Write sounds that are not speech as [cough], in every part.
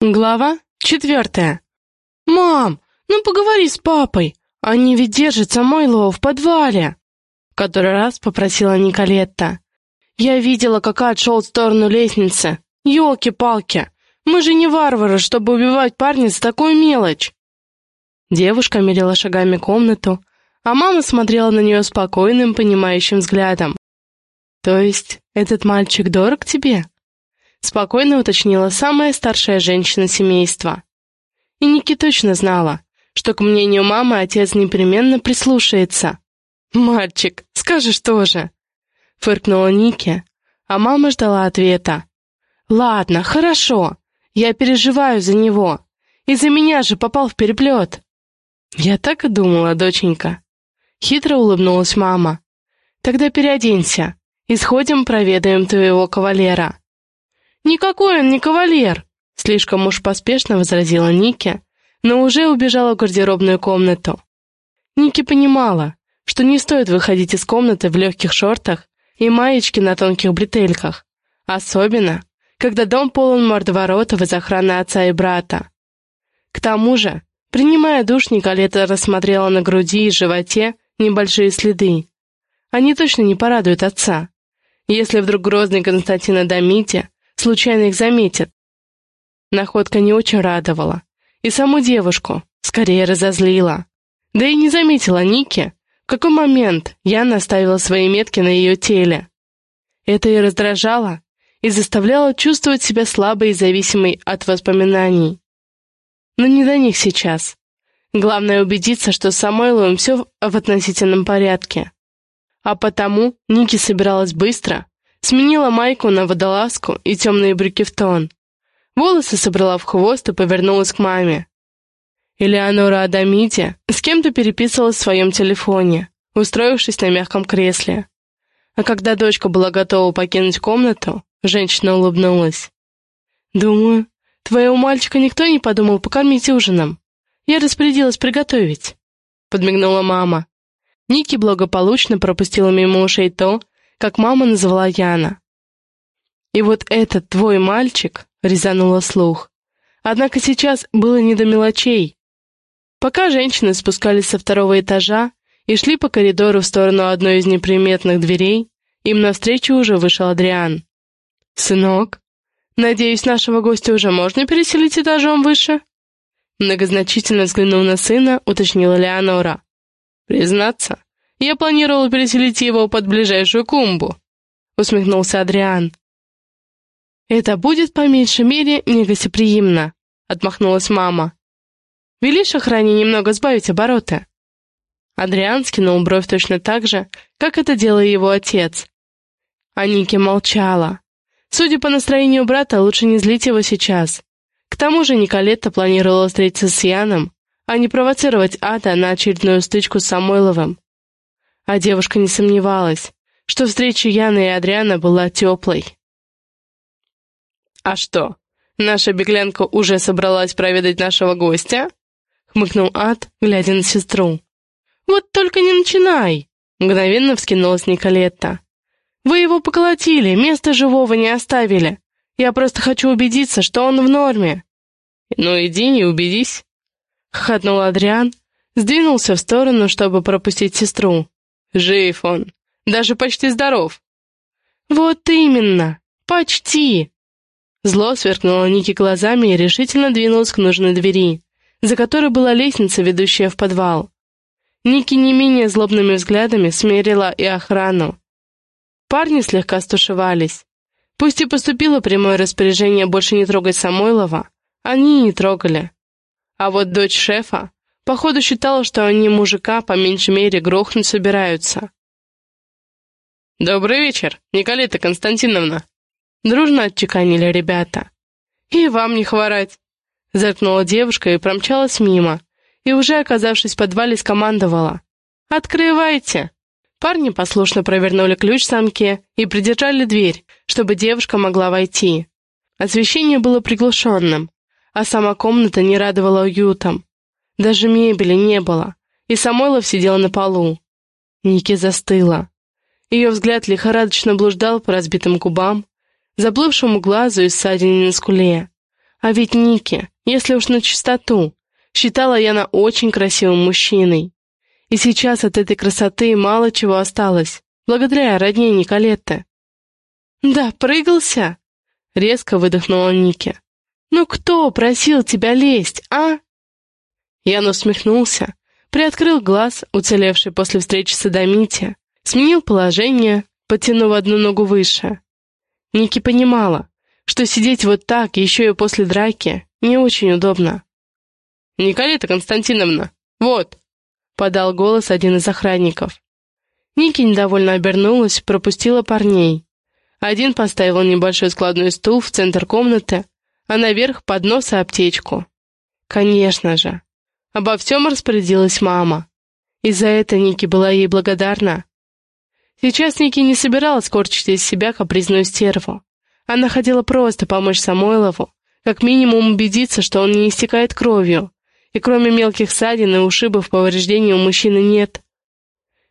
Глава четвертая. «Мам, ну поговори с папой, они ведь держат Самойлова в подвале!» Который раз попросила Николетта. «Я видела, как отшел в сторону лестницы. Ёлки-палки, мы же не варвары, чтобы убивать парня за такую мелочь!» Девушка мерила шагами комнату, а мама смотрела на нее спокойным, понимающим взглядом. «То есть этот мальчик дорог тебе?» Спокойно уточнила самая старшая женщина семейства. И Ники точно знала, что к мнению мамы отец непременно прислушается. «Мальчик, скажешь тоже!» Фыркнула Ники, а мама ждала ответа. «Ладно, хорошо, я переживаю за него. Из-за меня же попал в переплет». «Я так и думала, доченька». Хитро улыбнулась мама. «Тогда переоденься и сходим проведаем твоего кавалера». «Никакой он не кавалер!» Слишком уж поспешно возразила Ники, но уже убежала в гардеробную комнату. Ники понимала, что не стоит выходить из комнаты в легких шортах и маечке на тонких бретельках, особенно, когда дом полон мордоворотов из охраны отца и брата. К тому же, принимая душ, Николета рассмотрела на груди и животе небольшие следы. Они точно не порадуют отца. Если вдруг грозный Константин Адамити случайно их заметит. Находка не очень радовала. И саму девушку скорее разозлила. Да и не заметила Ники, в какой момент Яна оставила свои метки на ее теле. Это и раздражало, и заставляло чувствовать себя слабой и зависимой от воспоминаний. Но не до них сейчас. Главное убедиться, что с Самойловым все в относительном порядке. А потому Ники собиралась быстро, Сменила майку на водолазку и темные брюки в тон. Волосы собрала в хвост и повернулась к маме. Элеонора Адамити с кем-то переписывалась в своем телефоне, устроившись на мягком кресле. А когда дочка была готова покинуть комнату, женщина улыбнулась. «Думаю, твоего мальчика никто не подумал покормить ужином. Я распорядилась приготовить», — подмигнула мама. Ники благополучно пропустила мимо ушей то, как мама назвала Яна. «И вот этот твой мальчик», — резанула слух. Однако сейчас было не до мелочей. Пока женщины спускались со второго этажа и шли по коридору в сторону одной из неприметных дверей, им навстречу уже вышел Адриан. «Сынок, надеюсь, нашего гостя уже можно переселить этажом выше?» Многозначительно взглянув на сына, уточнила Леонора. «Признаться, я планировал переселить его под ближайшую клумбу», — усмехнулся Адриан. «Это будет, по меньшей мере, негостеприимно», — отмахнулась мама. «Велишь охране немного сбавить обороты?» Адриан скинул бровь точно так же, как это делал его отец. А Ники молчала. Судя по настроению брата, лучше не злить его сейчас. К тому же Николетта планировала встретиться с Яном, а не провоцировать Ада на очередную стычку с Самойловым. А девушка не сомневалась, что встреча Яны и Адриана была теплой. «А что, наша беглянка уже собралась проведать нашего гостя?» — хмыкнул Ад, глядя на сестру. «Вот только не начинай!» — мгновенно вскинулась Николетта. «Вы его поколотили, места живого не оставили. Я просто хочу убедиться, что он в норме». «Ну иди и убедись», — хохотнул Адриан, сдвинулся в сторону, чтобы пропустить сестру. Жив он, даже почти здоров. Вот именно, почти. Зло сверкнуло Ники глазами и решительно двинулась к нужной двери, за которой была лестница, ведущая в подвал. Ники не менее злобными взглядами смерила и охрану. Парни слегка стушевались. Пусть и поступило прямое распоряжение больше не трогать Самойлова, они не трогали. А вот дочь шефа Походу считала, что они мужика по меньшей мере грохнуть собираются. «Добрый вечер, Николета Константиновна!» Дружно отчеканили ребята. «И вам не хворать!» Зеркнула девушка и промчалась мимо, и уже оказавшись в подвале, скомандовала. «Открывайте!» Парни послушно провернули ключ в замке и придержали дверь, чтобы девушка могла войти. Освещение было приглушенным, а сама комната не радовала уютом. Даже мебели не было, и Самойлов сидел на полу. Ники застыла. Ее взгляд лихорадочно блуждал по разбитым губам, заплывшему глазу и ссадине на скуле, А ведь Ники, если уж на чистоту, считала Яна очень красивым мужчиной. И сейчас от этой красоты мало чего осталось, благодаря родне Николетте. «Да, прыгался!» — резко выдохнула Ники. «Ну кто просил тебя лезть, а?» Ян усмехнулся, приоткрыл глаз, уцелевший после встречи с Адамити, сменил положение, потянув одну ногу выше. Ники понимала, что сидеть вот так, еще и после драки, не очень удобно. «Николета Константиновна, вот!» — подал голос один из охранников. Ники недовольно обернулась, пропустила парней. Один поставил небольшой складной стул в центр комнаты, а наверх поднос и аптечку. Конечно же. Обо всем распорядилась мама. И за это Ники была ей благодарна. Сейчас Ники не собиралась корчить из себя капризную стерву. Она хотела просто помочь Самойлову, как минимум убедиться, что он не истекает кровью, и кроме мелких ссадин и ушибов повреждений у мужчины нет.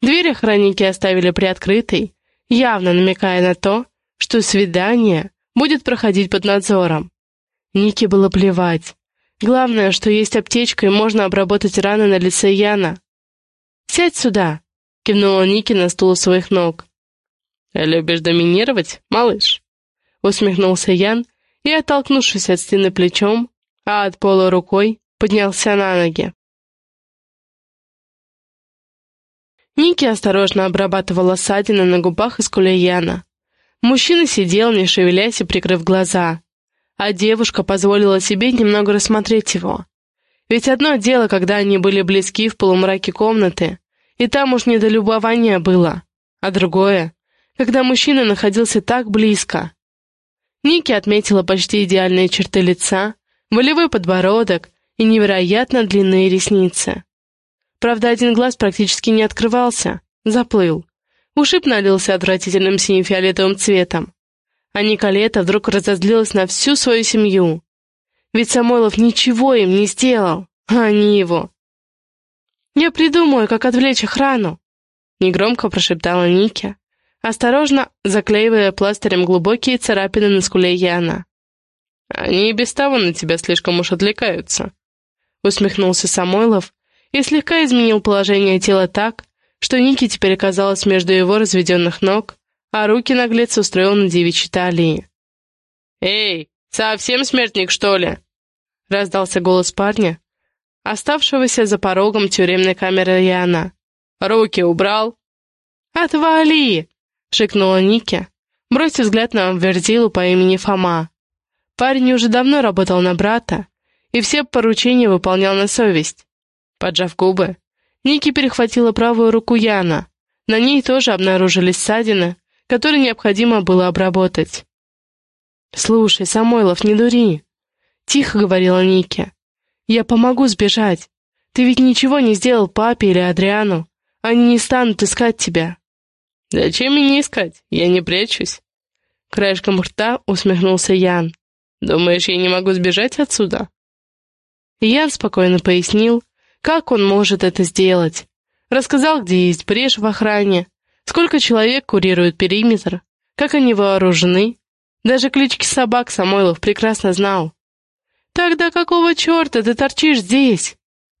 Дверь охранники оставили приоткрытой, явно намекая на то, что свидание будет проходить под надзором. Нике было плевать. Главное, что есть аптечка и можно обработать раны на лице Яна. «Сядь сюда!» — кивнула Ники на стул у своих ног. «Любишь доминировать, малыш?» — усмехнулся Ян и, оттолкнувшись от стены плечом, а от пола рукой, поднялся на ноги. Ники осторожно обрабатывала ссадины на губах и скуле Яна. Мужчина сидел, не шевелясь и прикрыв глаза, а девушка позволила себе немного рассмотреть его. Ведь одно дело, когда они были близки в полумраке комнаты, и там уж не до любования было, а другое, когда мужчина находился так близко. Ники отметила почти идеальные черты лица, волевой подбородок и невероятно длинные ресницы. Правда, один глаз практически не открывался, заплыл. Ушиб налился отвратительным сине-фиолетовым цветом. А Николета вдруг разозлилась на всю свою семью. Ведь Самойлов ничего им не сделал, а они его. «Я придумаю, как отвлечь охрану», — негромко прошептала Ники, осторожно заклеивая пластырем глубокие царапины на скуле Яна. «Они и без того на тебя слишком уж отвлекаются», — усмехнулся Самойлов и слегка изменил положение тела так, что Ники теперь оказалась между его разведенных ног, а руки наглец устроил на девичьей талии. «Эй, совсем смертник, что ли?» — раздался голос парня, оставшегося за порогом тюремной камеры Яна. «Руки убрал?» «Отвали!» — шикнула Ники, бросив взгляд на Верзилу по имени Фома. Парень уже давно работал на брата и все поручения выполнял на совесть. Поджав губы, Ники перехватила правую руку Яна. На ней тоже обнаружились ссадины, которые необходимо было обработать. «Слушай, Самойлов, не дури!» — тихо говорила Ники. «Я помогу сбежать. Ты ведь ничего не сделал папе или Адриану. Они не станут искать тебя». «Зачем меня искать? Я не прячусь». Краешком рта усмехнулся Ян. «Думаешь, я не могу сбежать отсюда?» Ян спокойно пояснил, как он может это сделать. Рассказал, где есть брешь в охране, сколько человек курирует периметр, как они вооружены. Даже клички собак Самойлов прекрасно знал. «Тогда какого черта ты торчишь здесь?»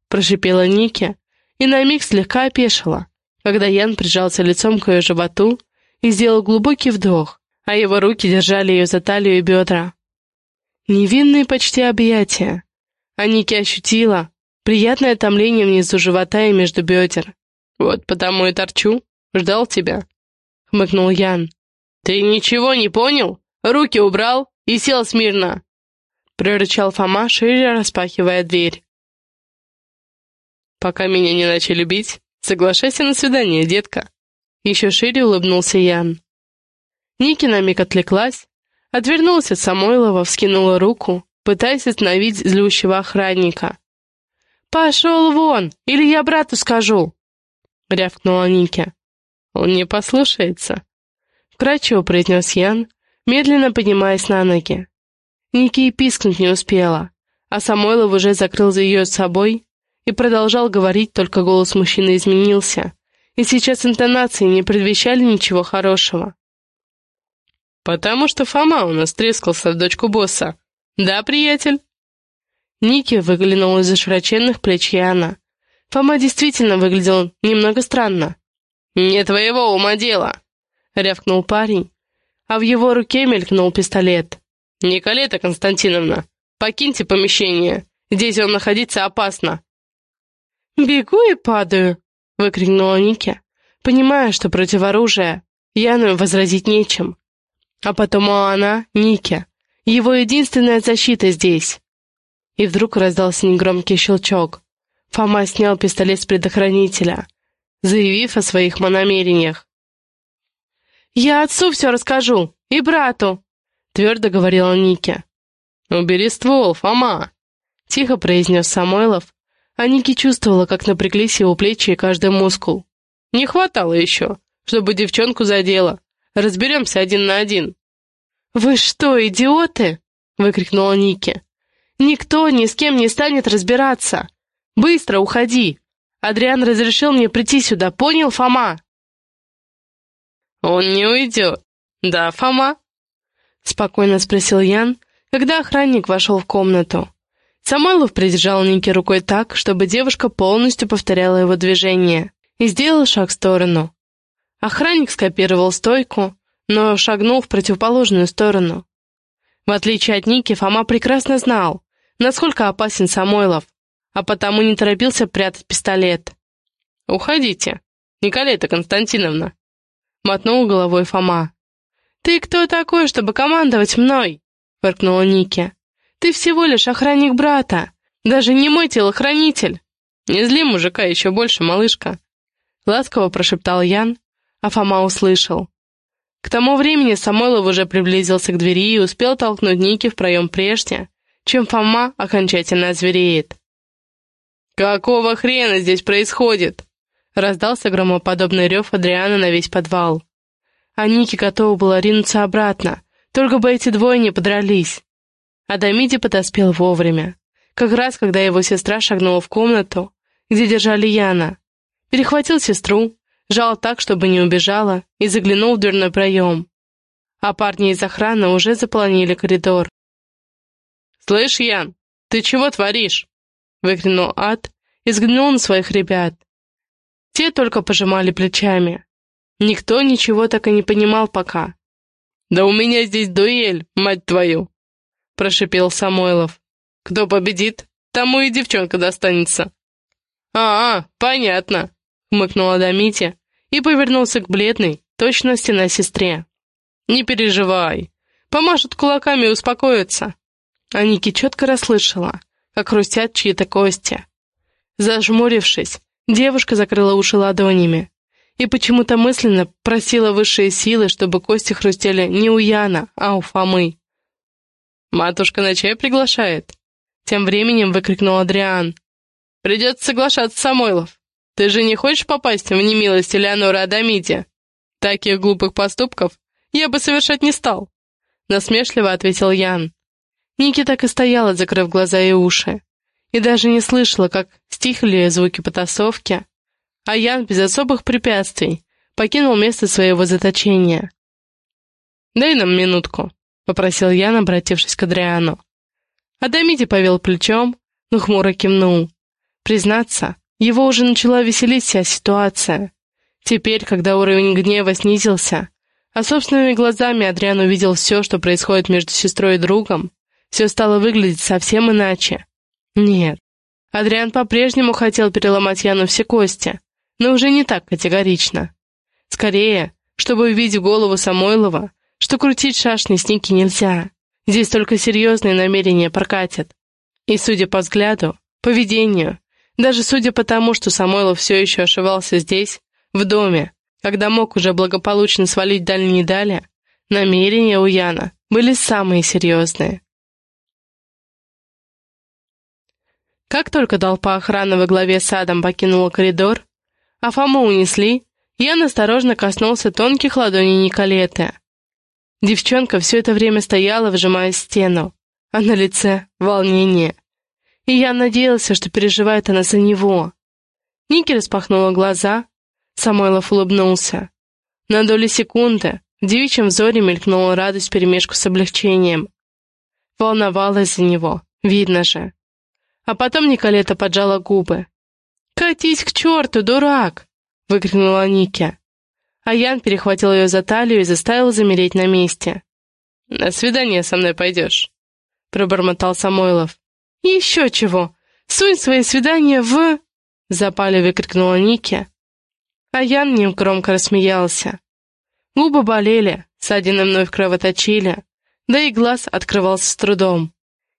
прошипела Ники и на миг слегка опешила, когда Ян прижался лицом к ее животу и сделал глубокий вдох, а его руки держали ее за талию и бедра. Невинные почти объятия. А Ники ощутила, Приятное томление внизу живота и между бедер. «Вот потому и торчу. Ждал тебя», — хмыкнул Ян. «Ты ничего не понял? Руки убрал и сел смирно!» — прорычал Фома, шире распахивая дверь. «Пока меня не начали бить, соглашайся на свидание, детка!» Еще шире улыбнулся Ян. Ники на миг отвлеклась, отвернулась от Самойлова, вскинула руку, пытаясь остановить злющего охранника. «Пошел вон, или я брату скажу!» — рявкнула Ники. «Он не послушается», — вкрадчиво произнес Ян, медленно поднимаясь на ноги. Ники и пискнуть не успела, а Самойлов уже закрыл за ее собой и продолжал говорить, только голос мужчины изменился, и сейчас интонации не предвещали ничего хорошего. «Потому что Фома у нас трескался в дочку босса. Да, приятель?» Ники выглянула из-за широченных плеч Яна. Фома действительно выглядел немного странно. «Не твоего ума дело!» — рявкнул парень, а в его руке мелькнул пистолет. «Николета Константиновна, покиньте помещение. Здесь вам находиться опасно». «Бегу и падаю!» — выкрикнула Ники, понимая, что против оружия Яну возразить нечем. А потому она, Ники, его единственная защита здесь. И вдруг раздался негромкий щелчок. Фома снял пистолет с предохранителя, заявив о своих намерениях. «Я отцу все расскажу, и брату», — твердо говорила Ники. «Убери ствол, Фома», — тихо произнес Самойлов, а Ники чувствовала, как напряглись его плечи и каждый мускул. «Не хватало еще, чтобы девчонку задело. Разберемся один на один». «Вы что, идиоты?» — выкрикнула Ники. «Никто ни с кем не станет разбираться. Быстро уходи. Адриан разрешил мне прийти сюда, понял, Фома?» «Он не уйдет. Да, Фома?» — спокойно спросил Ян, когда охранник вошел в комнату. Самойлов придержал Ники рукой так, чтобы девушка полностью повторяла его движение, и сделал шаг в сторону. Охранник скопировал стойку, но шагнул в противоположную сторону. В отличие от Ники, Фома прекрасно знал, насколько опасен Самойлов, а потому не торопился прятать пистолет. «Уходите, Николета Константиновна», — мотнул головой Фома. «Ты кто такой, чтобы командовать мной?» — фыркнула Ники. «Ты всего лишь охранник брата, даже не мой телохранитель». «Не зли мужика еще больше, малышка», — ласково прошептал Ян, а Фома услышал. К тому времени Самойлов уже приблизился к двери и успел толкнуть Ники в проем прежде, чем Фома окончательно озвереет. «Какого хрена здесь происходит?» Раздался громоподобный рев Адриана на весь подвал. А Ники готова была ринуться обратно, только бы эти двое не подрались. Адамиди подоспел вовремя, как раз когда его сестра шагнула в комнату, где держали Яна. Перехватил сестру, жал так, чтобы не убежала, и заглянул в дверной проем. А парни из охраны уже заполонили коридор. «Слышь, Ян, ты чего творишь?» — выкрикнул Ад и взглянул на своих ребят. Те только пожимали плечами. Никто ничего так и не понимал пока. «Да у меня здесь дуэль, мать твою!» — прошипел Самойлов. «Кто победит, тому и девчонка достанется». «А, -а понятно», — хмыкнул Адамити и повернулся к бледной, точности на сестре. «Не переживай, помашут кулаками и успокоятся». А Ники четко расслышала, как хрустят чьи-то кости. Зажмурившись, девушка закрыла уши ладонями и почему-то мысленно просила высшие силы, чтобы кости хрустели не у Яна, а у Фомы. «Матушка на чай приглашает?» Тем временем выкрикнул Адриан. «Придется соглашаться, Самойлов. Ты же не хочешь попасть в немилость Элеонора Адамити? Таких глупых поступков я бы совершать не стал», — насмешливо ответил Ян. Ники так и стояла, закрыв глаза и уши, и даже не слышала, как стихли звуки потасовки, а Ян без особых препятствий покинул место своего заточения. «Дай нам минутку», — попросил Ян, обратившись к Адриану. Адамити повел плечом, но хмуро кивнул. Признаться, его уже начала веселить вся ситуация. Теперь, когда уровень гнева снизился, а собственными глазами Адриан увидел все, что происходит между сестрой и другом, все стало выглядеть совсем иначе. Нет, Адриан по-прежнему хотел переломать Яну все кости, но уже не так категорично. Скорее, чтобы увидеть голову Самойлова, что крутить шашни с Ники нельзя. Здесь только серьезные намерения прокатят. И, судя по взгляду, поведению, даже судя по тому, что Самойлов все еще ошивался здесь, в доме, когда мог уже благополучно свалить дальние дали, намерения у Яна были самые серьезные. Как только толпа охраны во главе с Адом покинула коридор, а Фому унесли, Ян осторожно коснулся тонких ладоней Николеты. Девчонка все это время стояла, вжимая стену, а на лице — волнение и я надеялся, что переживает она за него. Ники распахнула глаза, Самойлов улыбнулся. На долю секунды в девичьем взоре мелькнула радость перемешку с облегчением. Волновалась за него, видно же. А потом Николета поджала губы. «Катись к черту, дурак!» — выкрикнула Ники. А Ян перехватил ее за талию и заставил замереть на месте. «На свидание со мной пойдешь», — пробормотал Самойлов. «Еще чего! Сунь свои свидания в...» — запали выкрикнула Ники. А Ян ним громко рассмеялся. Губы болели, ссадины вновь кровоточили, да и глаз открывался с трудом.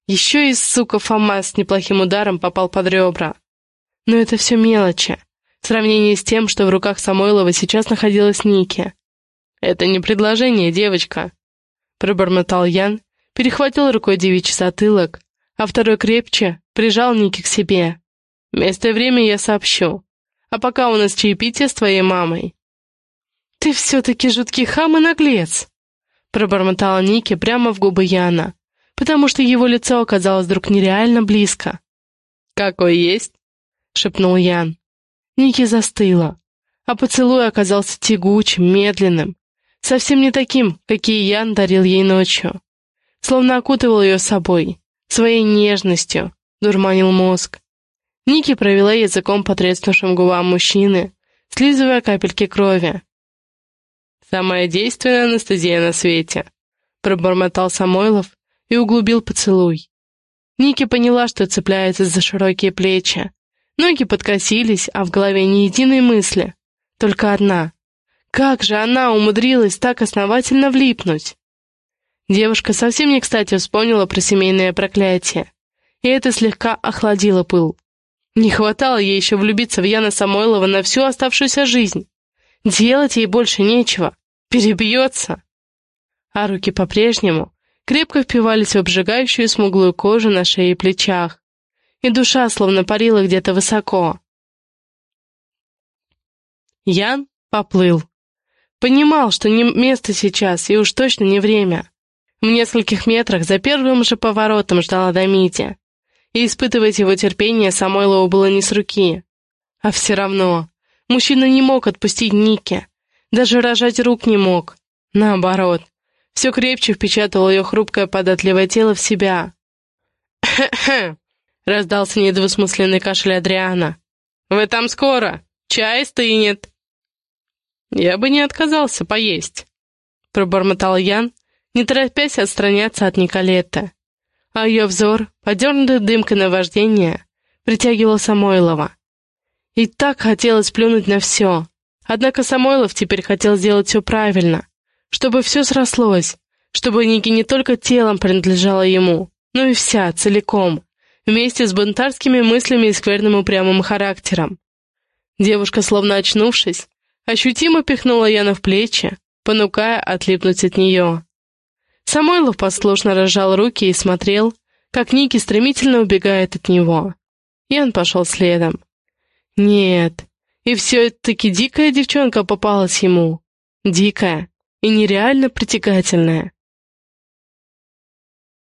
Еще и, сука, Фома с неплохим ударом попал под ребра. Но это все мелочи, в сравнении с тем, что в руках Самойлова сейчас находилась Ники. «Это не предложение, девочка», — пробормотал Ян, перехватил рукой девичий затылок, а второй крепче прижал Ники к себе. «Место и время я сообщу. А пока у нас чаепитие с твоей мамой». «Ты все-таки жуткий хам и наглец», — пробормотала Ники прямо в губы Яна, потому что его лицо оказалось вдруг нереально близко. «Какой есть?» — шепнул Ян. Ники застыла, а поцелуй оказался тягучим, медленным, совсем не таким, какие Ян дарил ей ночью. Словно окутывал ее собой, своей нежностью, дурманил мозг. Ники провела языком по треснувшим губам мужчины, слизывая капельки крови. «Самая действенная анестезия на свете», — пробормотал Самойлов, и углубил поцелуй. Ники поняла, что цепляется за широкие плечи. Ноги подкосились, а в голове ни единой мысли. Только одна. Как же она умудрилась так основательно влипнуть? Девушка совсем не кстати вспомнила про семейное проклятие. И это слегка охладило пыл. Не хватало ей еще влюбиться в Яна Самойлова на всю оставшуюся жизнь. Делать ей больше нечего. Перебьется. А руки по-прежнему крепко впивались в обжигающую смуглую кожу на шее и плечах, и душа словно парила где-то высоко. Ян поплыл. Понимал, что не место сейчас, и уж точно не время. В нескольких метрах за первым же поворотом ждала Дамити, и испытывать его терпение Самойлову было не с руки. А все равно, мужчина не мог отпустить Ники, даже рожать рук не мог. Наоборот, все крепче впечатывал ее хрупкое податливое тело в себя. «Хе-хе!» [clears throat] — раздался недвусмысленный кашель Адриана. «Вы там скоро! Чай стынет!» «Я бы не отказался поесть», — пробормотал Ян, не торопясь отстраняться от Николетты. А ее взор, подернутый дымкой наваждения, притягивал Самойлова. И так хотелось плюнуть на все. Однако Самойлов теперь хотел сделать все правильно, чтобы все срослось, чтобы Ники не только телом принадлежала ему, но и вся, целиком, вместе с бунтарскими мыслями и скверным упрямым характером. Девушка, словно очнувшись, ощутимо пихнула Яна в плечи, понукая отлипнуть от нее. Самойлов послушно разжал руки и смотрел, как Ники стремительно убегает от него. Ян пошел следом. Нет, и все-таки дикая девчонка попалась ему. Дикая, и нереально притягательная.